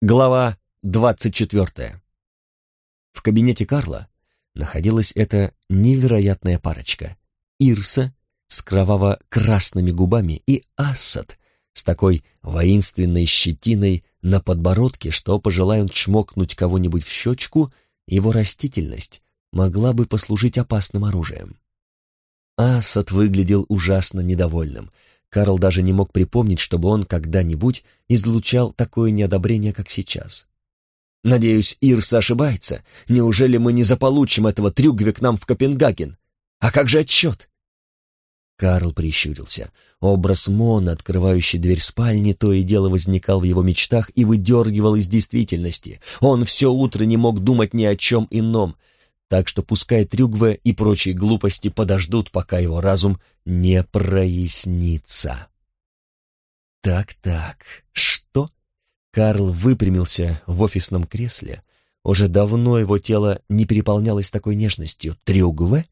Глава двадцать четвертая. В кабинете Карла находилась эта невероятная парочка. Ирса с кроваво-красными губами и Ассад с такой воинственной щетиной на подбородке, что, пожелая он чмокнуть кого-нибудь в щечку, его растительность могла бы послужить опасным оружием. Ассад выглядел ужасно недовольным — Карл даже не мог припомнить, чтобы он когда-нибудь излучал такое неодобрение, как сейчас. «Надеюсь, Ирса ошибается. Неужели мы не заполучим этого трюгве к нам в Копенгаген? А как же отчет?» Карл прищурился. Образ Мона, открывающий дверь спальни, то и дело возникал в его мечтах и выдергивал из действительности. Он все утро не мог думать ни о чем ином — так что пускай Трюгве и прочие глупости подождут, пока его разум не прояснится. Так-так, что? Карл выпрямился в офисном кресле. Уже давно его тело не переполнялось такой нежностью. Трюгве?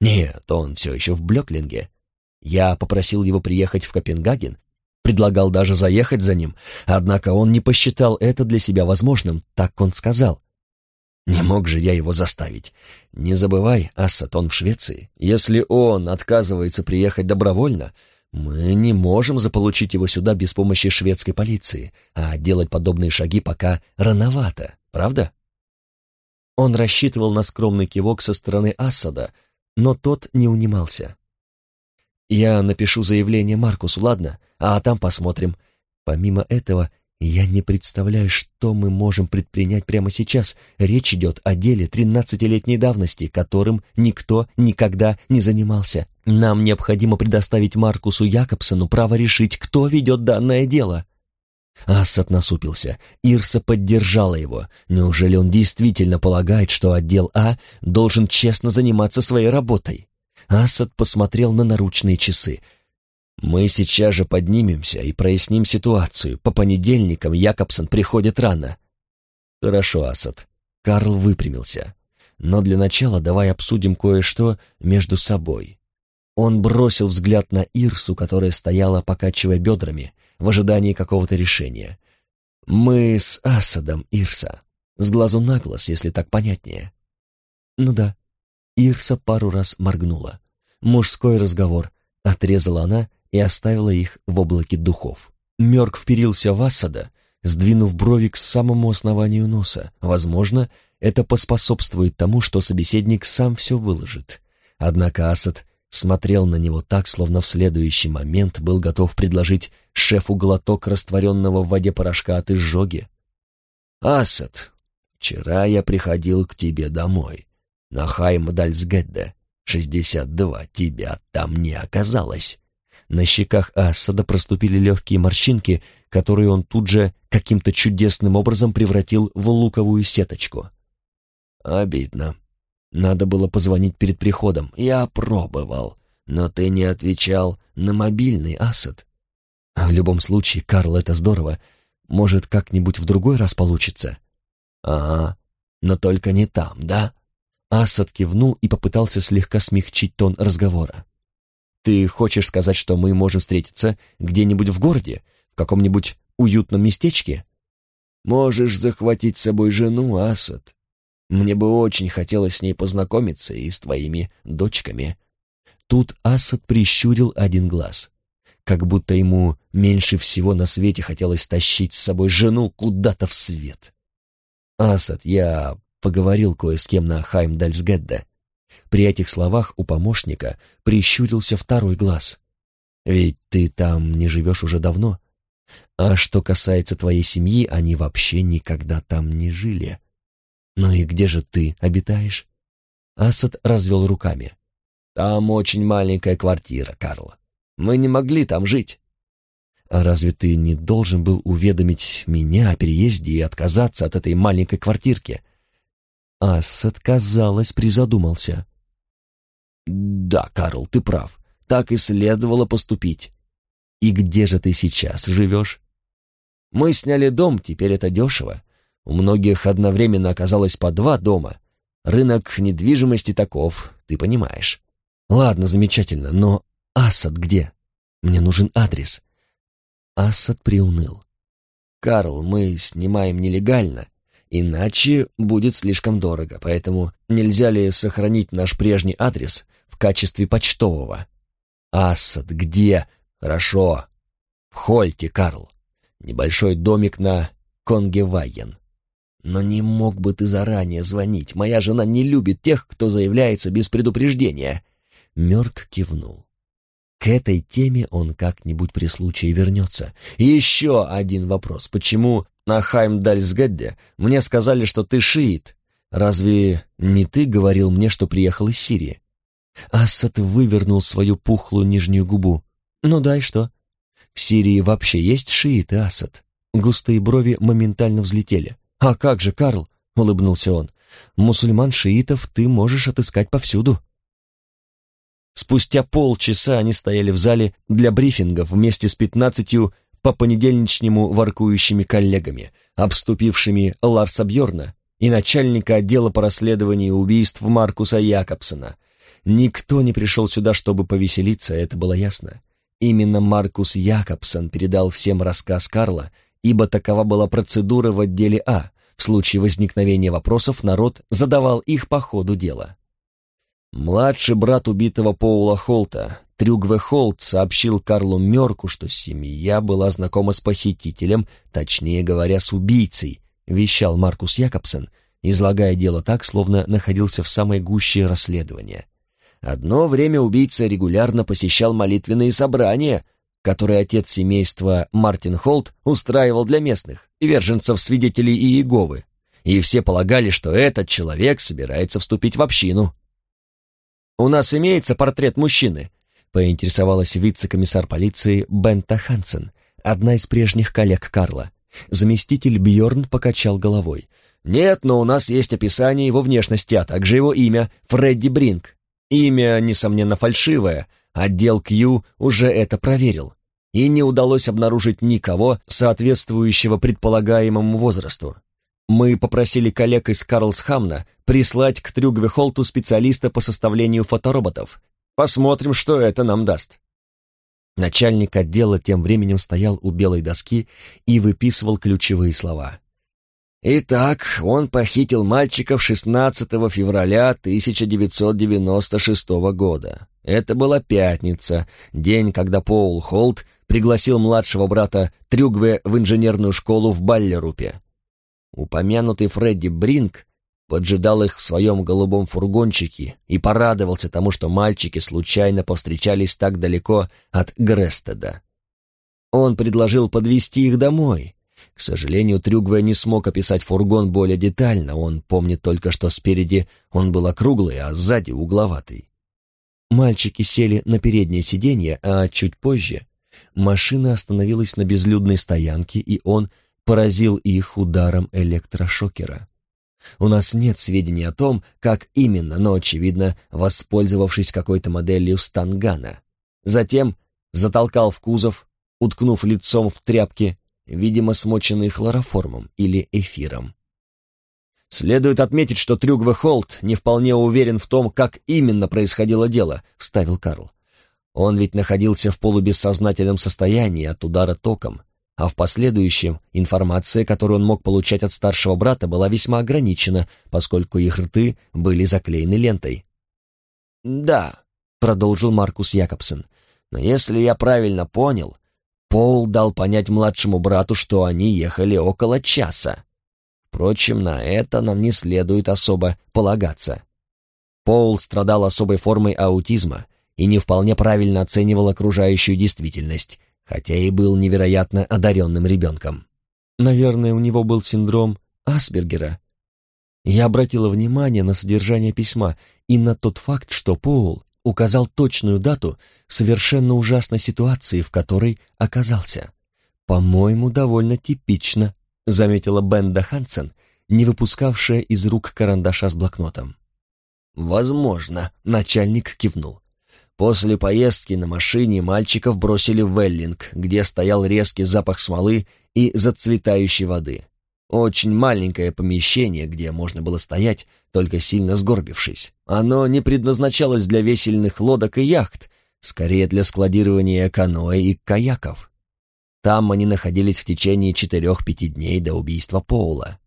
Нет, он все еще в Блеклинге. Я попросил его приехать в Копенгаген, предлагал даже заехать за ним, однако он не посчитал это для себя возможным, так он сказал. Не мог же я его заставить. Не забывай, Ассад, он в Швеции. Если он отказывается приехать добровольно, мы не можем заполучить его сюда без помощи шведской полиции, а делать подобные шаги пока рановато, правда? Он рассчитывал на скромный кивок со стороны Ассада, но тот не унимался. «Я напишу заявление Маркусу, ладно? А там посмотрим. Помимо этого, я не представляю, что мы можем предпринять прямо сейчас. Речь идет о деле тринадцатилетней давности, которым никто никогда не занимался. Нам необходимо предоставить Маркусу Якобсону право решить, кто ведет данное дело». Ассад насупился. Ирса поддержала его. Неужели он действительно полагает, что отдел А должен честно заниматься своей работой? Ассад посмотрел на наручные часы. Мы сейчас же поднимемся и проясним ситуацию. По понедельникам Якобсон приходит рано. Хорошо, Асад. Карл выпрямился. Но для начала давай обсудим кое-что между собой. Он бросил взгляд на Ирсу, которая стояла, покачивая бедрами, в ожидании какого-то решения. «Мы с Асадом, Ирса. С глазу на глаз, если так понятнее». «Ну да». Ирса пару раз моргнула. «Мужской разговор», — отрезала она и оставила их в облаке духов. Мёрк вперился в Асада, сдвинув брови к самому основанию носа. Возможно, это поспособствует тому, что собеседник сам все выложит. Однако Асад смотрел на него так, словно в следующий момент был готов предложить шефу глоток растворенного в воде порошка от изжоги. «Асад, вчера я приходил к тебе домой, на Хаймдальсгедде, 62, тебя там не оказалось. На щеках Асада проступили легкие морщинки, которые он тут же каким-то чудесным образом превратил в луковую сеточку. «Обидно. Надо было позвонить перед приходом. Я пробовал, но ты не отвечал на мобильный, Асад». «В любом случае, Карл, это здорово. Может, как-нибудь в другой раз получится?» «Ага, но только не там, да?» Асад кивнул и попытался слегка смягчить тон разговора. Ты хочешь сказать, что мы можем встретиться где-нибудь в городе, в каком-нибудь уютном местечке? Можешь захватить с собой жену, Асад. Мне бы очень хотелось с ней познакомиться и с твоими дочками. Тут Асад прищурил один глаз, как будто ему меньше всего на свете хотелось тащить с собой жену куда-то в свет. Асад, я поговорил кое с кем на Хаймдальсгедде. При этих словах у помощника прищурился второй глаз. «Ведь ты там не живешь уже давно. А что касается твоей семьи, они вообще никогда там не жили. Ну и где же ты обитаешь?» Асад развел руками. «Там очень маленькая квартира, Карл. Мы не могли там жить». «А разве ты не должен был уведомить меня о переезде и отказаться от этой маленькой квартирки?» Ассад, казалось, призадумался. «Да, Карл, ты прав. Так и следовало поступить. И где же ты сейчас живешь?» «Мы сняли дом, теперь это дешево. У многих одновременно оказалось по два дома. Рынок недвижимости таков, ты понимаешь». «Ладно, замечательно, но Асад где? Мне нужен адрес». Асад приуныл. Карл, мы снимаем нелегально, иначе будет слишком дорого, поэтому нельзя ли сохранить наш прежний адрес в качестве почтового? Ассад, где? Хорошо. В Хольте, Карл. Небольшой домик на Конгевайен. Но не мог бы ты заранее звонить. Моя жена не любит тех, кто заявляется без предупреждения. Мёрк кивнул. К этой теме он как-нибудь при случае вернется. Еще один вопрос. Почему на Хаймдальсгедде мне сказали, что ты шиит? Разве не ты говорил мне, что приехал из Сирии? Ассад вывернул свою пухлую нижнюю губу. Ну да и что? В Сирии вообще есть шииты, Асад? Густые брови моментально взлетели. «А как же, Карл?» — улыбнулся он. «Мусульман-шиитов ты можешь отыскать повсюду». Спустя полчаса они стояли в зале для брифингов вместе с пятнадцатью по понедельничнему воркующими коллегами, обступившими Ларса Бьорна и начальника отдела по расследованию убийств Маркуса Якобсона. Никто не пришел сюда, чтобы повеселиться, это было ясно. Именно Маркус Якобсон передал всем рассказ Карла, ибо такова была процедура в отделе А. В случае возникновения вопросов народ задавал их по ходу дела. Младший брат убитого Поула Холта, Трюгве Холт, сообщил Карлу Мёрку, что семья была знакома с похитителем, точнее говоря, с убийцей, вещал Маркус Якобсен, излагая дело так, словно находился в самой гуще расследования. Одно время убийца регулярно посещал молитвенные собрания, которые отец семейства Мартин Холт устраивал для местных, верженцев свидетелей Иеговы, и все полагали, что этот человек собирается вступить в общину. «У нас имеется портрет мужчины», — поинтересовалась вице-комиссар полиции Бента Хансен, одна из прежних коллег Карла. Заместитель Бьорн покачал головой. «Нет, но у нас есть описание его внешности, а также его имя — Фредди Бринг. Имя, несомненно, фальшивое, отдел Кью уже это проверил, и не удалось обнаружить никого, соответствующего предполагаемому возрасту. Мы попросили коллег из Карлсхамна прислать к Трюгвехолту специалиста по составлению фотороботов. Посмотрим, что это нам даст. Начальник отдела тем временем стоял у белой доски и выписывал ключевые слова. Итак, он похитил мальчиков 16 февраля 1996 года. Это была пятница, день, когда Пол Холт пригласил младшего брата Трюгве в инженерную школу в Баллерупе. Упомянутый Фредди Бринг поджидал их в своем голубом фургончике и порадовался тому, что мальчики случайно повстречались так далеко от Грестеда. Он предложил подвести их домой, к сожалению, Трюгве не смог описать фургон более детально, он помнит только, что спереди он был округлый, а сзади угловатый. Мальчики сели на переднее сиденье, а чуть позже машина остановилась на безлюдной стоянке, и он поразил их ударом электрошокера. У нас нет сведений о том, как именно, но, очевидно, воспользовавшись какой-то моделью стангана. Затем затолкал в кузов, уткнув лицом в тряпки, видимо, смоченные хлороформом или эфиром. «Следует отметить, что Трюгве Холт не вполне уверен в том, как именно происходило дело», — вставил Карл. «Он ведь находился в полубессознательном состоянии от удара током, а в последующем информация, которую он мог получать от старшего брата, была весьма ограничена, поскольку их рты были заклеены лентой». «Да», — продолжил Маркус Якобсен, — «но если я правильно понял, Пол дал понять младшему брату, что они ехали около часа. Впрочем, на это нам не следует особо полагаться. Пол страдал особой формой аутизма и не вполне правильно оценивал окружающую действительность, хотя и был невероятно одаренным ребенком. Наверное, у него был синдром Асбергера. Я обратила внимание на содержание письма и на тот факт, что Пол указал точную дату совершенно ужасной ситуации, в которой оказался. «По-моему, довольно типично», — заметила Бенда Хансен, не выпускавшая из рук карандаша с блокнотом. «Возможно», — начальник кивнул. После поездки на машине мальчиков бросили в Веллинг, где стоял резкий запах смолы и зацветающей воды. Очень маленькое помещение, где можно было стоять, только сильно сгорбившись. Оно не предназначалось для весельных лодок и яхт, скорее для складирования каноэ и каяков. Там они находились в течение четырех-пяти дней до убийства Поула.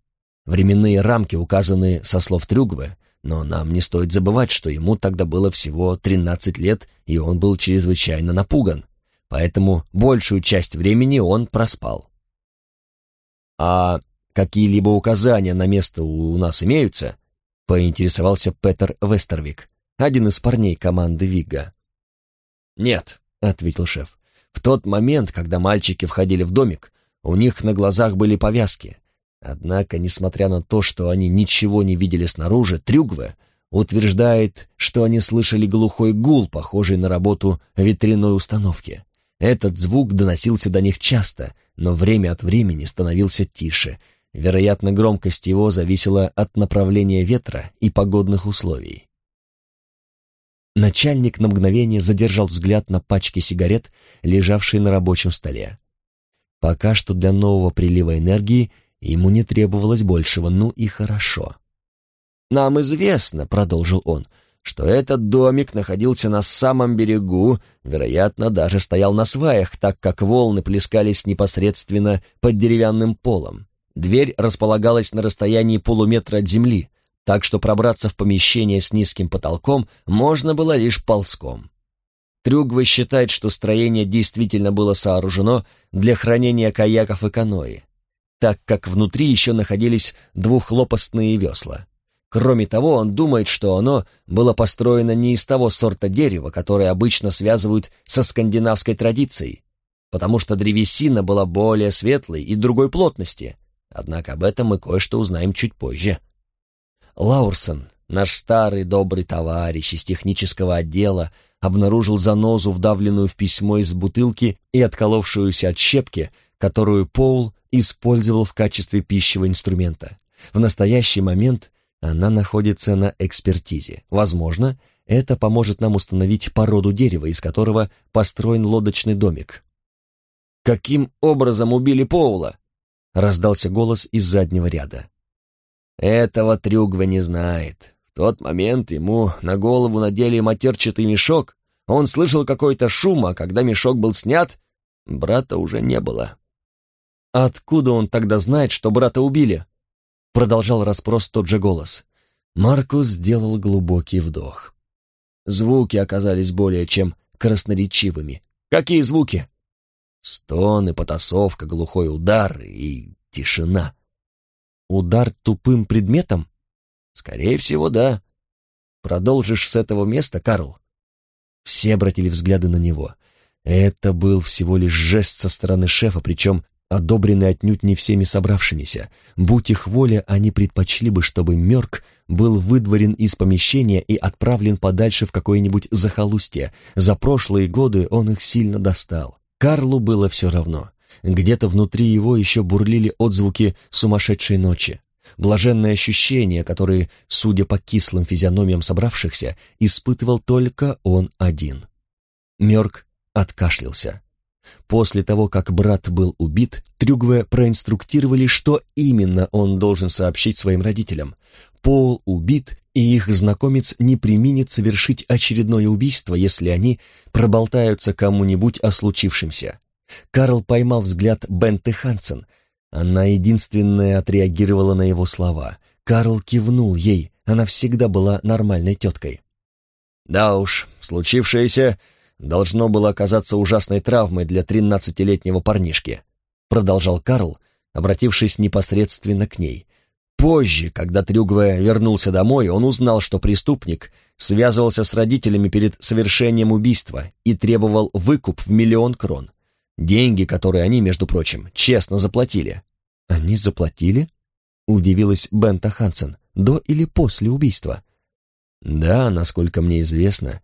Временные рамки указаны со слов Трюгвы, но нам не стоит забывать, что ему тогда было всего 13 лет, и он был чрезвычайно напуган, поэтому большую часть времени он проспал. «А какие-либо указания на место у нас имеются?» — поинтересовался Петер Вестервик, один из парней команды Вигга. «Нет», — ответил шеф. «В тот момент, когда мальчики входили в домик, у них на глазах были повязки. Однако, несмотря на то, что они ничего не видели снаружи, Трюгве утверждает, что они слышали глухой гул, похожий на работу ветряной установки. Этот звук доносился до них часто, но время от времени становился тише. Вероятно, громкость его зависела от направления ветра и погодных условий. Начальник на мгновение задержал взгляд на пачке сигарет, лежавшие на рабочем столе. Пока что для нового прилива энергии ему не требовалось большего, ну и хорошо. «Нам известно», — продолжил он, — «что этот домик находился на самом берегу, вероятно, даже стоял на сваях, так как волны плескались непосредственно под деревянным полом. Дверь располагалась на расстоянии полуметра от земли, так что пробраться в помещение с низким потолком можно было лишь ползком. Трюгвы считает, что строение действительно было сооружено для хранения каяков и каноэ, так как внутри еще находились двухлопастные весла. Кроме того, он думает, что оно было построено не из того сорта дерева, которое обычно связывают со скандинавской традицией, потому что древесина была более светлой и другой плотности, однако об этом мы кое-что узнаем чуть позже. Лаурсон, наш старый добрый товарищ из технического отдела, обнаружил занозу, вдавленную в письмо из бутылки и отколовшуюся от щепки, которую Поул использовал в качестве пищевого инструмента. В настоящий момент она находится на экспертизе. Возможно, это поможет нам установить породу дерева, из которого построен лодочный домик. «Каким образом убили Поула?» — раздался голос из заднего ряда. Этого Трюгва не знает. В тот момент ему на голову надели матерчатый мешок. Он слышал какой-то шум, а когда мешок был снят, брата уже не было. «Откуда он тогда знает, что брата убили?» Продолжал расспрос тот же голос. Маркус сделал глубокий вдох. Звуки оказались более чем красноречивыми. «Какие звуки?» Стоны, потасовка, глухой удар и тишина. Удар тупым предметом? Скорее всего, да. Продолжишь с этого места, Карл? Все обратили взгляды на него. Это был всего лишь жест со стороны шефа, причем одобренный отнюдь не всеми собравшимися. Будь их воля, они предпочли бы, чтобы Мёрк был выдворен из помещения и отправлен подальше в какое-нибудь захолустье. За прошлые годы он их сильно достал. Карлу было все равно. Где-то внутри его еще бурлили отзвуки сумасшедшей ночи. Блаженные ощущения, которые, судя по кислым физиономиям собравшихся, испытывал только он один. Мёрк откашлялся. После того, как брат был убит, Трюгве проинструктировали, что именно он должен сообщить своим родителям. Пол убит, и их знакомец не применит совершить очередное убийство, если они проболтаются кому-нибудь о случившемся. Карл поймал взгляд Бенты Хансен. Она единственная отреагировала на его слова. Карл кивнул ей, она всегда была нормальной теткой. «Да уж, случившееся должно было оказаться ужасной травмой для тринадцатилетнего парнишки», продолжал Карл, обратившись непосредственно к ней. Позже, когда Трюгве вернулся домой, он узнал, что преступник связывался с родителями перед совершением убийства и требовал выкуп в миллион крон. Деньги, которые они, между прочим, честно заплатили. Они заплатили? Удивилась Бента Хансен. До или после убийства? Да, насколько мне известно.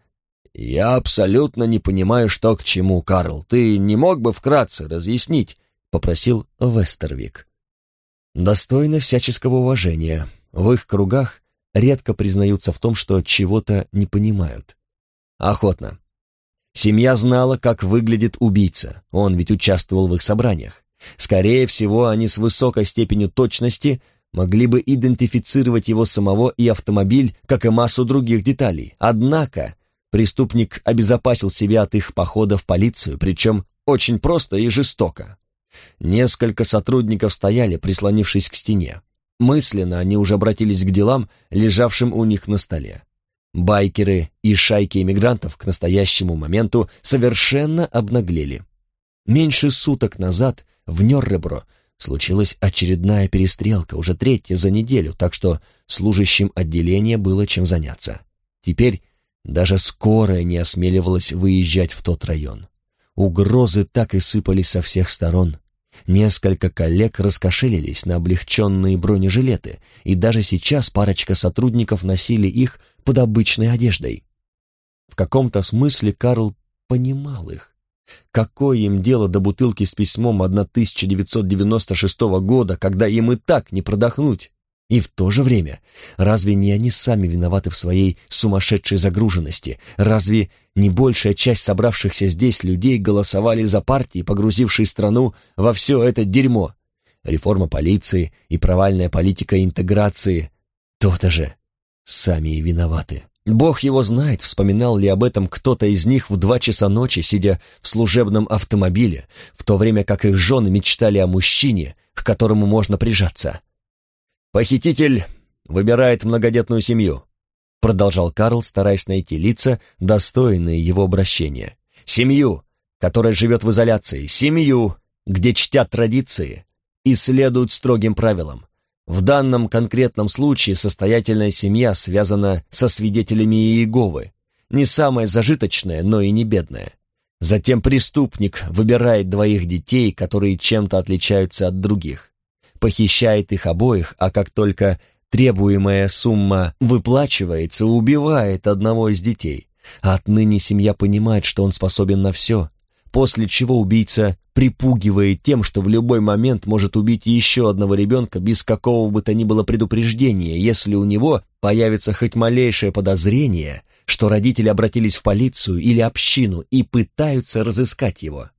Я абсолютно не понимаю, что к чему, Карл. Ты не мог бы вкратце разъяснить? Попросил Вестервик. Достойно всяческого уважения. В их кругах редко признаются в том, что чего-то не понимают. Охотно. Семья знала, как выглядит убийца, он ведь участвовал в их собраниях. Скорее всего, они с высокой степенью точности могли бы идентифицировать его самого и автомобиль, как и массу других деталей. Однако преступник обезопасил себя от их похода в полицию, причем очень просто и жестоко. Несколько сотрудников стояли, прислонившись к стене. Мысленно они уже обратились к делам, лежавшим у них на столе. Байкеры и шайки иммигрантов к настоящему моменту совершенно обнаглели. Меньше суток назад в Нёрребро случилась очередная перестрелка, уже третья за неделю, так что служащим отделения было чем заняться. Теперь даже скорая не осмеливалась выезжать в тот район. Угрозы так и сыпались со всех сторон. Несколько коллег раскошелились на облегченные бронежилеты, и даже сейчас парочка сотрудников носили их под обычной одеждой. В каком-то смысле Карл понимал их. Какое им дело до бутылки с письмом 1996 года, когда им и так не продохнуть? И в то же время, разве не они сами виноваты в своей сумасшедшей загруженности? Разве не большая часть собравшихся здесь людей голосовали за партии, погрузившие страну во все это дерьмо? Реформа полиции и провальная политика интеграции. То-то же. Сами и виноваты. Бог его знает, вспоминал ли об этом кто-то из них в два часа ночи, сидя в служебном автомобиле, в то время как их жены мечтали о мужчине, к которому можно прижаться. «Похититель выбирает многодетную семью», — продолжал Карл, стараясь найти лица, достойные его обращения. «Семью, которая живет в изоляции, семью, где чтят традиции и следуют строгим правилам, в данном конкретном случае состоятельная семья связана со свидетелями Иеговы, не самая зажиточная, но и не бедная. Затем преступник выбирает двоих детей, которые чем-то отличаются от других, похищает их обоих, а как только требуемая сумма выплачивается, убивает одного из детей. Отныне семья понимает, что он способен на все, после чего убийца припугивает тем, что в любой момент может убить еще одного ребенка без какого бы то ни было предупреждения, если у него появится хоть малейшее подозрение, что родители обратились в полицию или общину и пытаются разыскать его.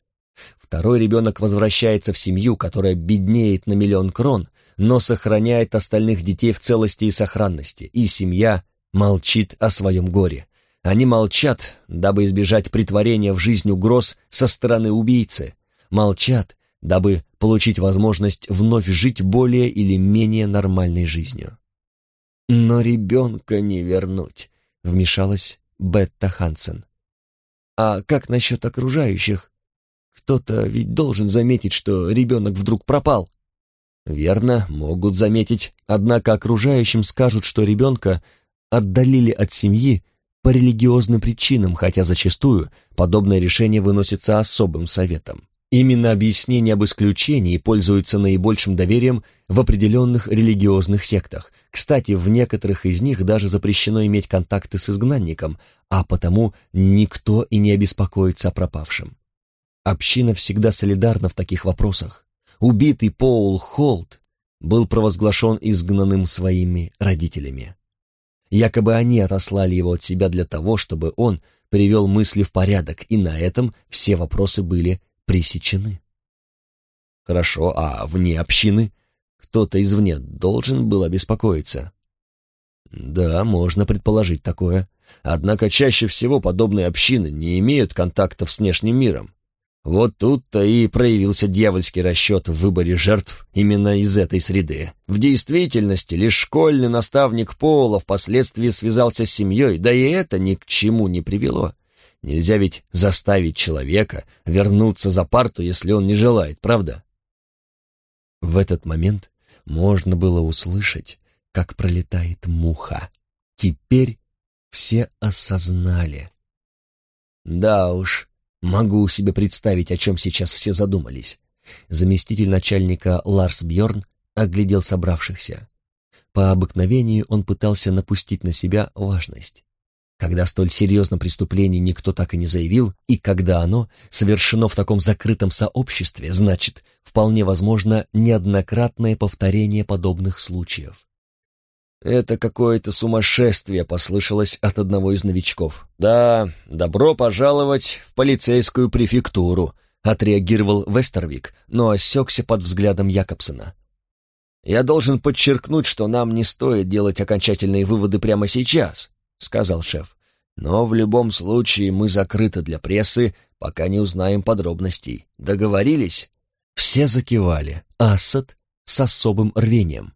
Второй ребенок возвращается в семью, которая беднеет на миллион крон, но сохраняет остальных детей в целости и сохранности, и семья молчит о своем горе. Они молчат, дабы избежать притворения в жизнь угроз со стороны убийцы. Молчат, дабы получить возможность вновь жить более или менее нормальной жизнью. «Но ребенка не вернуть», — вмешалась Бетта Хансен. «А как насчет окружающих? Кто-то ведь должен заметить, что ребенок вдруг пропал». «Верно, могут заметить, однако окружающим скажут, что ребенка отдалили от семьи по религиозным причинам, хотя зачастую подобное решение выносится особым советом. Именно объяснение об исключении пользуется наибольшим доверием в определенных религиозных сектах. Кстати, в некоторых из них даже запрещено иметь контакты с изгнанником, а потому никто и не обеспокоится о пропавшем. Община всегда солидарна в таких вопросах. Убитый Поул Холт был провозглашен изгнанным своими родителями. Якобы они отослали его от себя для того, чтобы он привел мысли в порядок, и на этом все вопросы были пресечены. Хорошо, а вне общины? Кто-то извне должен был обеспокоиться. Да, можно предположить такое. Однако чаще всего подобные общины не имеют контактов с внешним миром. Вот тут-то и проявился дьявольский расчет в выборе жертв именно из этой среды. В действительности лишь школьный наставник Пола впоследствии связался с семьей, да и это ни к чему не привело. Нельзя ведь заставить человека вернуться за парту, если он не желает, правда? В этот момент можно было услышать, как пролетает муха. Теперь все осознали. Да уж, Могу себе представить, о чем сейчас все задумались. Заместитель начальника Ларс Бьорн оглядел собравшихся. По обыкновению он пытался напустить на себя важность. Когда столь серьезном преступлении никто так и не заявил, и когда оно совершено в таком закрытом сообществе, значит, вполне возможно неоднократное повторение подобных случаев. «Это какое-то сумасшествие», — послышалось от одного из новичков. «Да, добро пожаловать в полицейскую префектуру», — отреагировал Вестервик, но осекся под взглядом Якобсона. «Я должен подчеркнуть, что нам не стоит делать окончательные выводы прямо сейчас», — сказал шеф. «Но в любом случае мы закрыты для прессы, пока не узнаем подробностей. Договорились?» Все закивали, Асад с особым рвением.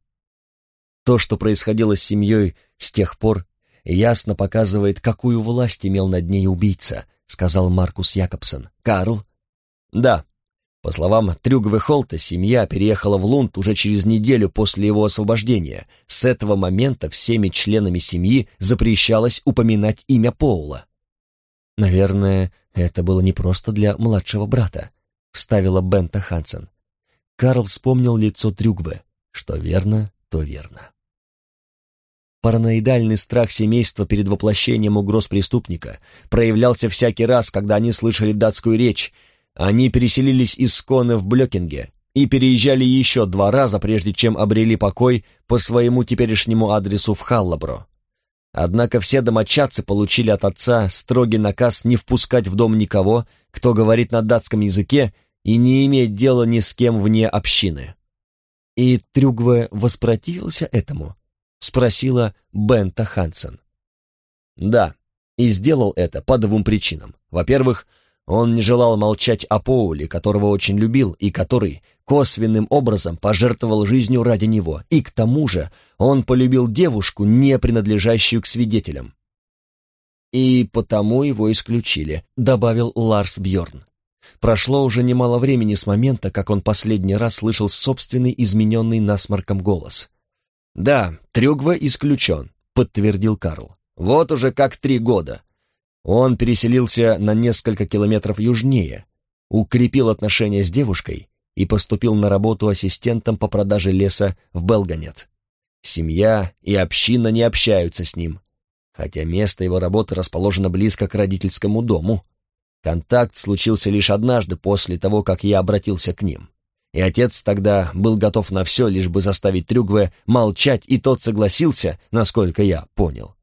То, что происходило с семьей с тех пор, ясно показывает, какую власть имел над ней убийца, сказал Маркус Якобсон. Карл? Да. По словам Трюгве Холта, семья переехала в Лунд уже через неделю после его освобождения. С этого момента всеми членами семьи запрещалось упоминать имя Поула. Наверное, это было не просто для младшего брата, вставила Бента Хансен. Карл вспомнил лицо Трюгве. Что верно, то верно. Параноидальный страх семейства перед воплощением угроз преступника проявлялся всякий раз, когда они слышали датскую речь. Они переселились из Сконы в Блёкинге и переезжали еще два раза, прежде чем обрели покой по своему теперешнему адресу в Халлабро. Однако все домочадцы получили от отца строгий наказ не впускать в дом никого, кто говорит на датском языке и не иметь дела ни с кем вне общины. «И Трюгве воспротивился этому?» — спросила Бента Хансен. «Да, и сделал это по двум причинам. Во-первых, он не желал молчать о Поуле, которого очень любил и который косвенным образом пожертвовал жизнью ради него, и к тому же он полюбил девушку, не принадлежащую к свидетелям. «И потому его исключили», — добавил Ларс Бьорн. Прошло уже немало времени с момента, как он последний раз слышал собственный измененный насморком голос. «Да, Трюгва исключен», — подтвердил Карл. «Вот уже как три года. Он переселился на несколько километров южнее, укрепил отношения с девушкой и поступил на работу ассистентом по продаже леса в Белганет. Семья и община не общаются с ним, хотя место его работы расположено близко к родительскому дому. Контакт случился лишь однажды после того, как я обратился к ним. И отец тогда был готов на все, лишь бы заставить Трюгве молчать, и тот согласился, насколько я понял.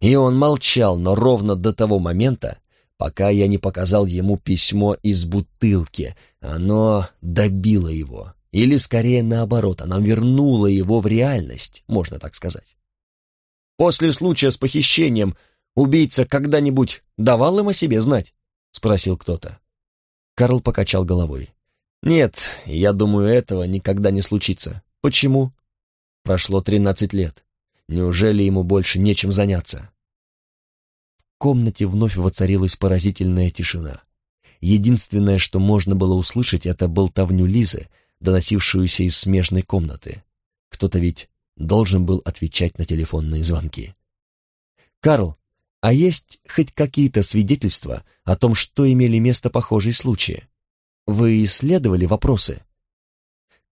И он молчал, но ровно до того момента, пока я не показал ему письмо из бутылки. Оно добило его. Или, скорее, наоборот, оно вернуло его в реальность, можно так сказать. После случая с похищением убийца когда-нибудь давал им о себе знать? — спросил кто-то. Карл покачал головой. «Нет, я думаю, этого никогда не случится. Почему?» Прошло тринадцать лет. Неужели ему больше нечем заняться? В комнате вновь воцарилась поразительная тишина. Единственное, что можно было услышать, это болтовню Лизы, доносившуюся из смежной комнаты. Кто-то ведь должен был отвечать на телефонные звонки. «Карл, а есть хоть какие-то свидетельства о том, что имели место похожие случаи? Вы исследовали вопросы?»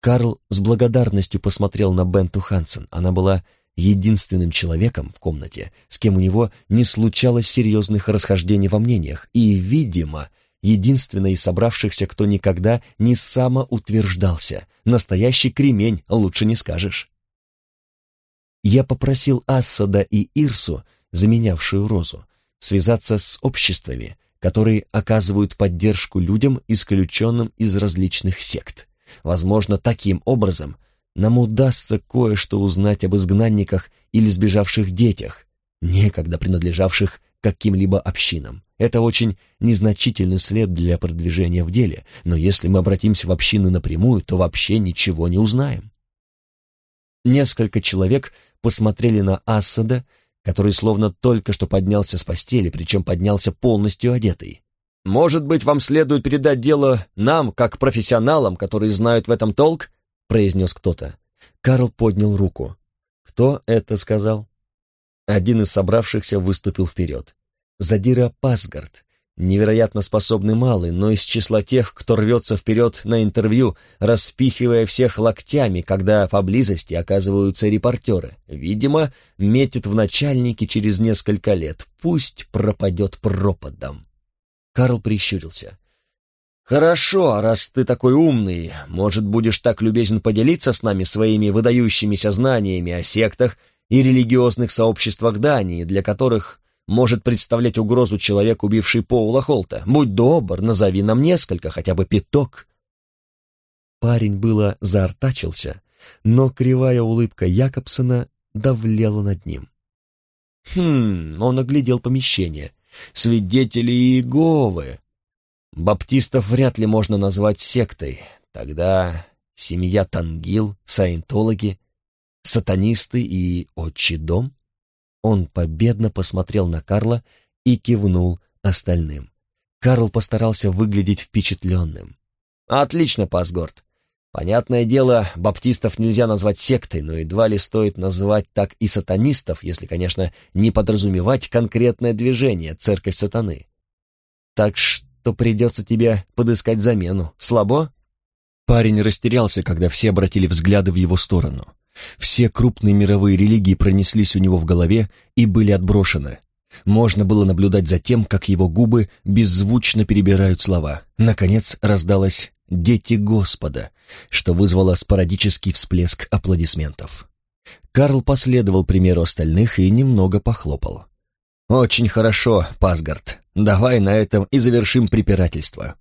Карл с благодарностью посмотрел на Бенту Хансен. Она была единственным человеком в комнате, с кем у него не случалось серьезных расхождений во мнениях, и, видимо, единственной из собравшихся, кто никогда не самоутверждался. Настоящий кремень, лучше не скажешь. Я попросил Ассада и Ирсу, заменявшую Розу, связаться с обществами, которые оказывают поддержку людям, исключенным из различных сект. Возможно, таким образом нам удастся кое-что узнать об изгнанниках или сбежавших детях, некогда принадлежавших каким-либо общинам. Это очень незначительный след для продвижения в деле, но если мы обратимся в общины напрямую, то вообще ничего не узнаем. Несколько человек посмотрели на Асада, который словно только что поднялся с постели, причем поднялся полностью одетый. «Может быть, вам следует передать дело нам, как профессионалам, которые знают в этом толк?» — произнес кто-то. Карл поднял руку. «Кто это сказал?» Один из собравшихся выступил вперед. Задира Пасгард, невероятно способный малый, но из числа тех, кто рвется вперед на интервью, распихивая всех локтями, когда поблизости оказываются репортеры. Видимо, метит в начальники через несколько лет. Пусть пропадет пропадом. Карл прищурился. «Хорошо, раз ты такой умный, может, будешь так любезен поделиться с нами своими выдающимися знаниями о сектах и религиозных сообществах Дании, для которых может представлять угрозу человек, убивший Поула Холта? Будь добр, назови нам несколько, хотя бы пяток». Парень было заортачился, но кривая улыбка Якобсона давлела над ним. «Хм...» — он оглядел помещение. «Свидетели Иеговы!» Баптистов вряд ли можно назвать сектой. Тогда семья Тангил, саентологи, сатанисты и отчий дом? Он победно посмотрел на Карла и кивнул остальным. Карл постарался выглядеть впечатленным. «Отлично, Пасгорд. Понятное дело, баптистов нельзя назвать сектой, но едва ли стоит называть так и сатанистов, если, конечно, не подразумевать конкретное движение «Церковь сатаны». Так что придется тебе подыскать замену. Слабо?» Парень растерялся, когда все обратили взгляды в его сторону. Все крупные мировые религии пронеслись у него в голове и были отброшены. Можно было наблюдать за тем, как его губы беззвучно перебирают слова. Наконец раздалось «Дети Господа», что вызвало спорадический всплеск аплодисментов. Карл последовал примеру остальных и немного похлопал. «Очень хорошо, Пасгард. Давай на этом и завершим препирательство.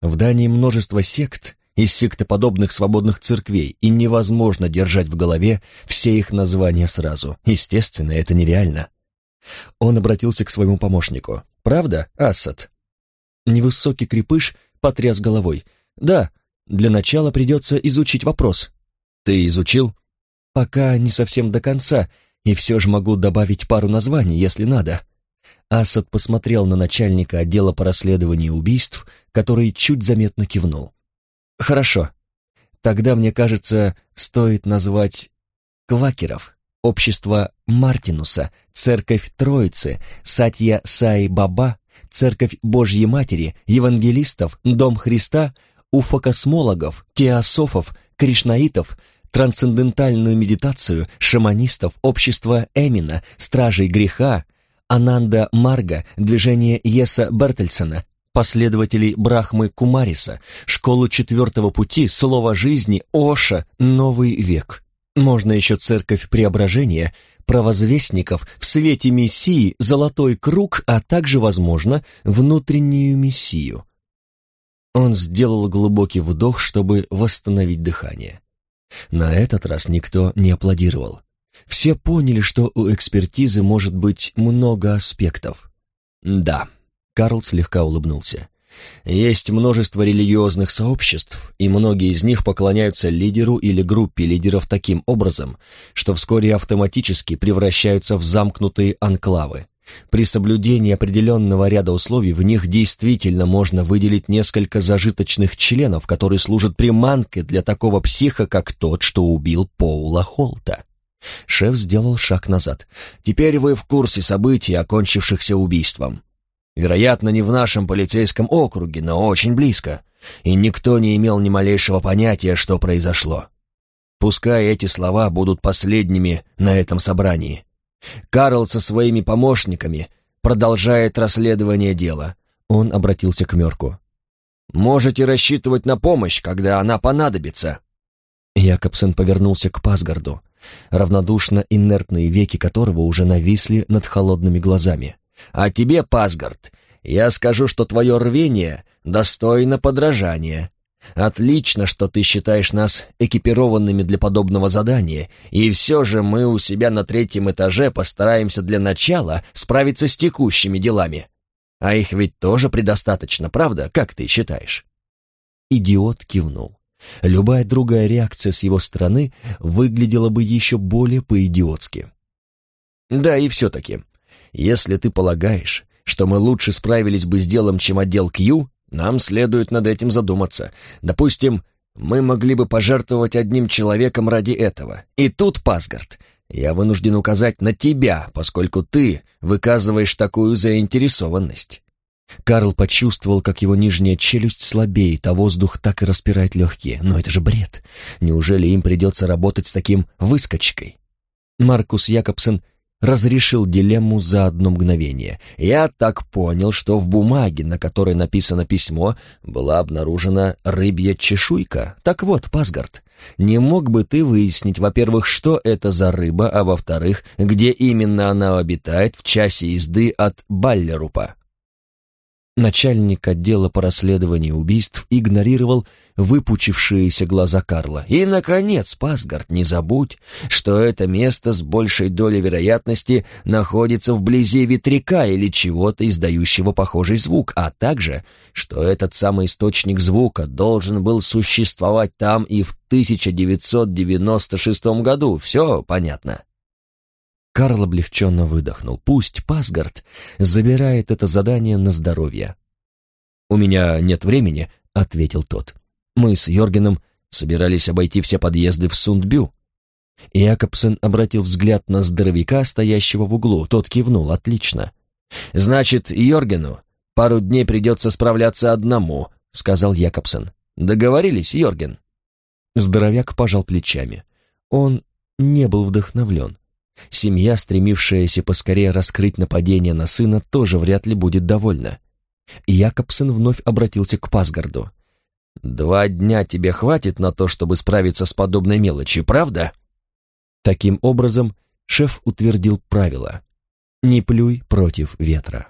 В Дании множество сект из сектоподобных свободных церквей, и невозможно держать в голове все их названия сразу. Естественно, это нереально. Он обратился к своему помощнику. «Правда, Ассад?» Невысокий крепыш потряс головой. «Да, для начала придется изучить вопрос». «Ты изучил?» «Пока не совсем до конца, и все же могу добавить пару названий, если надо». Асад посмотрел на начальника отдела по расследованию убийств, который чуть заметно кивнул. «Хорошо. Тогда, мне кажется, стоит назвать квакеров, общество Мартинуса, церковь Троицы, Сатья Саи Баба, церковь Божьей Матери, евангелистов, Дом Христа, уфокосмологов, теософов, кришнаитов, трансцендентальную медитацию, шаманистов, общество Эмина, стражей греха, Ананда Марга, движение Еса Бертельсона, последователей Брахмы Кумариса, школу четвертого пути, слово жизни, Оша, новый век. Можно еще церковь Преображения, провозвестников в свете Мессии, Золотой Круг, а также, возможно, внутреннюю Мессию. Он сделал глубокий вдох, чтобы восстановить дыхание. На этот раз никто не аплодировал. Все поняли, что у экспертизы может быть много аспектов. Да, Карл слегка улыбнулся. Есть множество религиозных сообществ, и многие из них поклоняются лидеру или группе лидеров таким образом, что вскоре автоматически превращаются в замкнутые анклавы. При соблюдении определенного ряда условий в них действительно можно выделить несколько зажиточных членов, которые служат приманкой для такого психа, как тот, что убил Поула Холта. Шеф сделал шаг назад. «Теперь вы в курсе событий, окончившихся убийством. Вероятно, не в нашем полицейском округе, но очень близко. И никто не имел ни малейшего понятия, что произошло. Пускай эти слова будут последними на этом собрании. Карл со своими помощниками продолжает расследование дела. Он обратился к Мёрку. «Можете рассчитывать на помощь, когда она понадобится». Якобсен повернулся к Пасгарду, равнодушно инертные веки которого уже нависли над холодными глазами. А тебе, Пасгард, я скажу, что твое рвение достойно подражания. Отлично, что ты считаешь нас экипированными для подобного задания, и все же мы у себя на третьем этаже постараемся для начала справиться с текущими делами. А их ведь тоже предостаточно, правда, как ты считаешь?» Идиот кивнул. Любая другая реакция с его стороны выглядела бы еще более по-идиотски. «Да, и все-таки, если ты полагаешь, что мы лучше справились бы с делом, чем отдел Кью, нам следует над этим задуматься. Допустим, мы могли бы пожертвовать одним человеком ради этого. И тут, Пасгард, я вынужден указать на тебя, поскольку ты выказываешь такую заинтересованность». Карл почувствовал, как его нижняя челюсть слабеет, а воздух так и распирает легкие. Но это же бред. Неужели им придется работать с таким выскочкой? Маркус Якобсен разрешил дилемму за одно мгновение. Я так понял, что в бумаге, на которой написано письмо, была обнаружена рыбья чешуйка. Так вот, Пасгард, не мог бы ты выяснить, во-первых, что это за рыба, а во-вторых, где именно она обитает в часе езды от Баллерупа? Начальник отдела по расследованию убийств игнорировал выпучившиеся глаза Карла. «И, наконец, Пасгард, не забудь, что это место с большей долей вероятности находится вблизи ветряка или чего-то, издающего похожий звук, а также, что этот самый источник звука должен был существовать там и в 1996 году. Все понятно?» Карл облегченно выдохнул. «Пусть Пасгард забирает это задание на здоровье». «У меня нет времени», — ответил тот. «Мы с Йоргеном собирались обойти все подъезды в Сундбю». Якобсен обратил взгляд на здоровяка, стоящего в углу. Тот кивнул. «Отлично». «Значит, Йоргену пару дней придется справляться одному», — сказал Якобсен. «Договорились, Йорген?» Здоровяк пожал плечами. Он не был вдохновлен. Семья, стремившаяся поскорее раскрыть нападение на сына, тоже вряд ли будет довольна. Якобсен вновь обратился к Пасгарду. «Два дня тебе хватит на то, чтобы справиться с подобной мелочью, правда?» Таким образом, шеф утвердил правило «Не плюй против ветра».